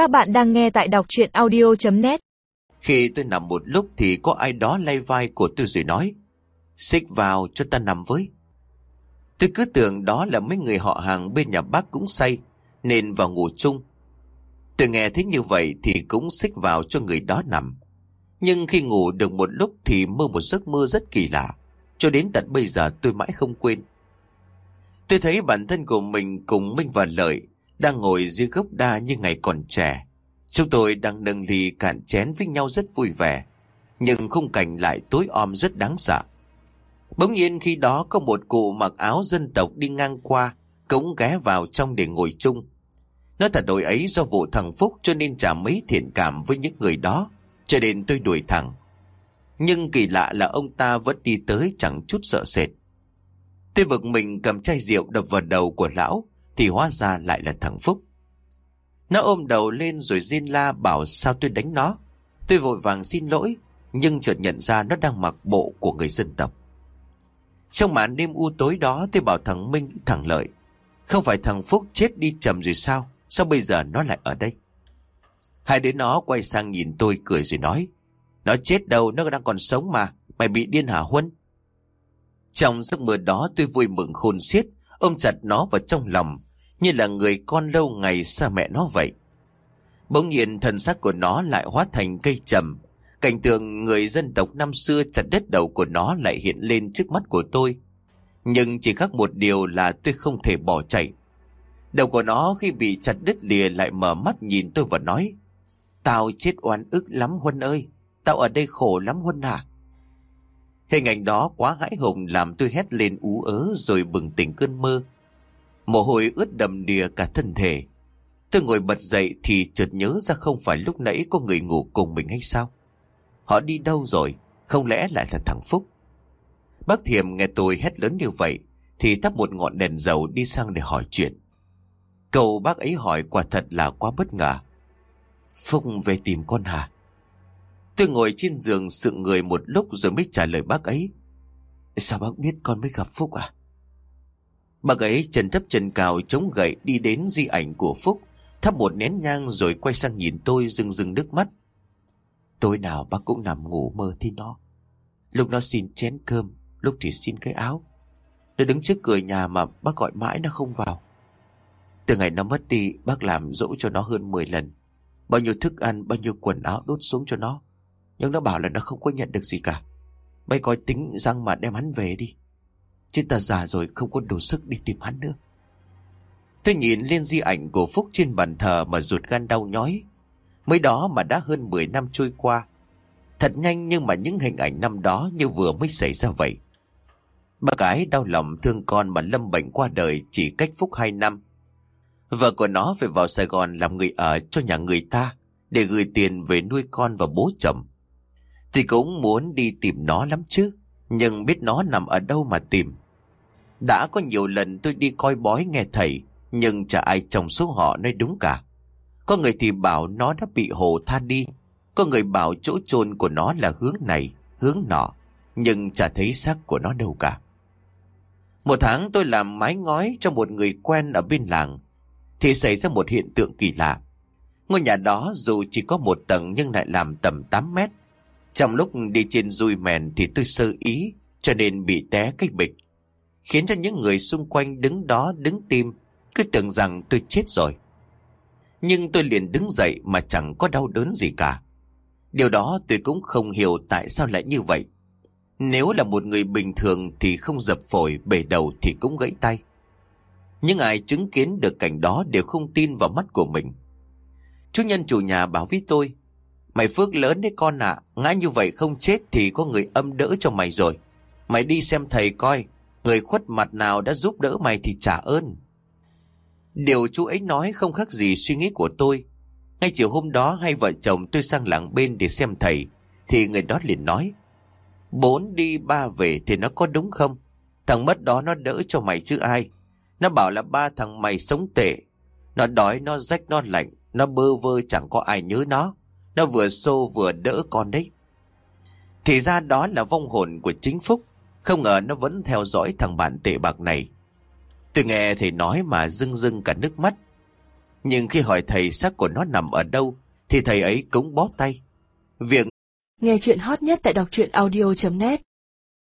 Các bạn đang nghe tại đọc chuyện audio.net Khi tôi nằm một lúc thì có ai đó lay vai của tôi rồi nói, Xích vào cho ta nằm với. Tôi cứ tưởng đó là mấy người họ hàng bên nhà bác cũng say, Nên vào ngủ chung. Tôi nghe thấy như vậy thì cũng xích vào cho người đó nằm. Nhưng khi ngủ được một lúc thì mơ một giấc mơ rất kỳ lạ, Cho đến tận bây giờ tôi mãi không quên. Tôi thấy bản thân của mình cùng Minh và Lợi đang ngồi dưới gốc đa như ngày còn trẻ. Chúng tôi đang nâng ly cạn chén với nhau rất vui vẻ, nhưng khung cảnh lại tối om rất đáng sợ. Bỗng nhiên khi đó có một cụ mặc áo dân tộc đi ngang qua, cũng ghé vào trong để ngồi chung. Nói thật đội ấy do vụ thằng Phúc cho nên chả mấy thiện cảm với những người đó, cho nên tôi đuổi thẳng. Nhưng kỳ lạ là ông ta vẫn đi tới chẳng chút sợ sệt. Tôi bực mình cầm chai rượu đập vào đầu của lão, thì hóa ra lại là thằng Phúc. Nó ôm đầu lên rồi riêng la bảo sao tôi đánh nó. Tôi vội vàng xin lỗi, nhưng chợt nhận ra nó đang mặc bộ của người dân tộc. Trong màn đêm u tối đó tôi bảo thằng Minh thằng Lợi. Không phải thằng Phúc chết đi chầm rồi sao? Sao bây giờ nó lại ở đây? Hai đứa nó quay sang nhìn tôi cười rồi nói. Nó chết đâu, nó đang còn sống mà. Mày bị điên hả Huân? Trong giấc mơ đó tôi vui mừng khôn xiết, ôm chặt nó vào trong lòng, như là người con lâu ngày xa mẹ nó vậy. Bỗng nhiên thần sắc của nó lại hóa thành cây trầm. Cảnh tượng người dân tộc năm xưa chặt đất đầu của nó lại hiện lên trước mắt của tôi. Nhưng chỉ khác một điều là tôi không thể bỏ chạy. Đầu của nó khi bị chặt đứt lìa lại mở mắt nhìn tôi và nói Tao chết oan ức lắm Huân ơi, tao ở đây khổ lắm Huân à. Hình ảnh đó quá hãi hùng làm tôi hét lên ú ớ rồi bừng tỉnh cơn mơ. Mồ hôi ướt đầm đìa cả thân thể. Tôi ngồi bật dậy thì chợt nhớ ra không phải lúc nãy có người ngủ cùng mình hay sao? Họ đi đâu rồi? Không lẽ lại là thằng Phúc? Bác Thiềm nghe tôi hét lớn như vậy thì thắp một ngọn đèn dầu đi sang để hỏi chuyện. Cậu bác ấy hỏi quả thật là quá bất ngờ. Phúc về tìm con hả? Tôi ngồi trên giường sự người một lúc rồi mới trả lời bác ấy. Sao bác biết con mới gặp Phúc à? Bác ấy chân thấp chân cao chống gậy đi đến di ảnh của Phúc, thắp một nén nhang rồi quay sang nhìn tôi rưng rưng nước mắt. Tối nào bác cũng nằm ngủ mơ thấy nó. Lúc nó xin chén cơm, lúc thì xin cái áo. Nó đứng trước cửa nhà mà bác gọi mãi nó không vào. Từ ngày nó mất đi, bác làm dỗ cho nó hơn 10 lần. Bao nhiêu thức ăn, bao nhiêu quần áo đốt xuống cho nó. Nhưng nó bảo là nó không có nhận được gì cả Mày coi tính răng mà đem hắn về đi Chứ ta già rồi không có đủ sức đi tìm hắn nữa. Tôi nhìn lên di ảnh của Phúc trên bàn thờ mà ruột gan đau nhói. Mới đó mà đã hơn 10 năm trôi qua. Thật nhanh nhưng mà những hình ảnh năm đó như vừa mới xảy ra vậy. Bà gái đau lòng thương con mà lâm bệnh qua đời chỉ cách Phúc 2 năm. Vợ của nó phải vào Sài Gòn làm người ở cho nhà người ta Để gửi tiền về nuôi con và bố chồng. Thì cũng muốn đi tìm nó lắm chứ. Nhưng biết nó nằm ở đâu mà tìm. Đã có nhiều lần tôi đi coi bói nghe thầy, Nhưng chả ai trong số họ nói đúng cả. Có người thì bảo nó đã bị hồ tha đi. Có người bảo chỗ chôn của nó là hướng này, Hướng nọ, Nhưng chả thấy xác của nó đâu cả. Một tháng tôi làm mái ngói cho một người quen ở bên làng, Thì xảy ra một hiện tượng kỳ lạ. Ngôi nhà đó dù chỉ có một tầng nhưng lại làm tầm 8 mét trong lúc đi trên dùi mèn thì tôi sơ ý cho nên bị té cái bịch. Khiến cho những người xung quanh đứng đó đứng tim cứ tưởng rằng tôi chết rồi. Nhưng tôi liền đứng dậy mà chẳng có đau đớn gì cả. Điều đó tôi cũng không hiểu tại sao lại như vậy. Nếu là một người bình thường thì không dập phổi, bể đầu thì cũng gãy tay. Nhưng ai chứng kiến được cảnh đó đều không tin vào mắt của mình. Chú nhân chủ nhà bảo với tôi, Mày phước lớn đấy con ạ, ngã như vậy không chết thì có người âm đỡ cho mày rồi. Mày đi xem thầy coi, người khuất mặt nào đã giúp đỡ mày thì trả ơn. Điều chú ấy nói không khác gì suy nghĩ của tôi. Ngay chiều hôm đó hai vợ chồng tôi sang làng bên để xem thầy, thì người đó liền nói. Bốn đi ba về thì nó có đúng không? Thằng mất đó nó đỡ cho mày chứ ai. Nó bảo là ba thằng mày sống tệ. Nó đói, nó rách, nó lạnh, nó bơ vơ chẳng có ai nhớ nó. Nó vừa xô vừa đỡ con đấy. Thì ra đó là vong hồn của chính Phúc. Không ngờ nó vẫn theo dõi thằng bạn tệ bạc này. Tôi nghe thầy nói mà rưng rưng cả nước mắt. Nhưng khi hỏi thầy xác của nó nằm ở đâu, thì thầy ấy cũng bó tay. Việc Nghe chuyện hot nhất tại đọc truyện audio.net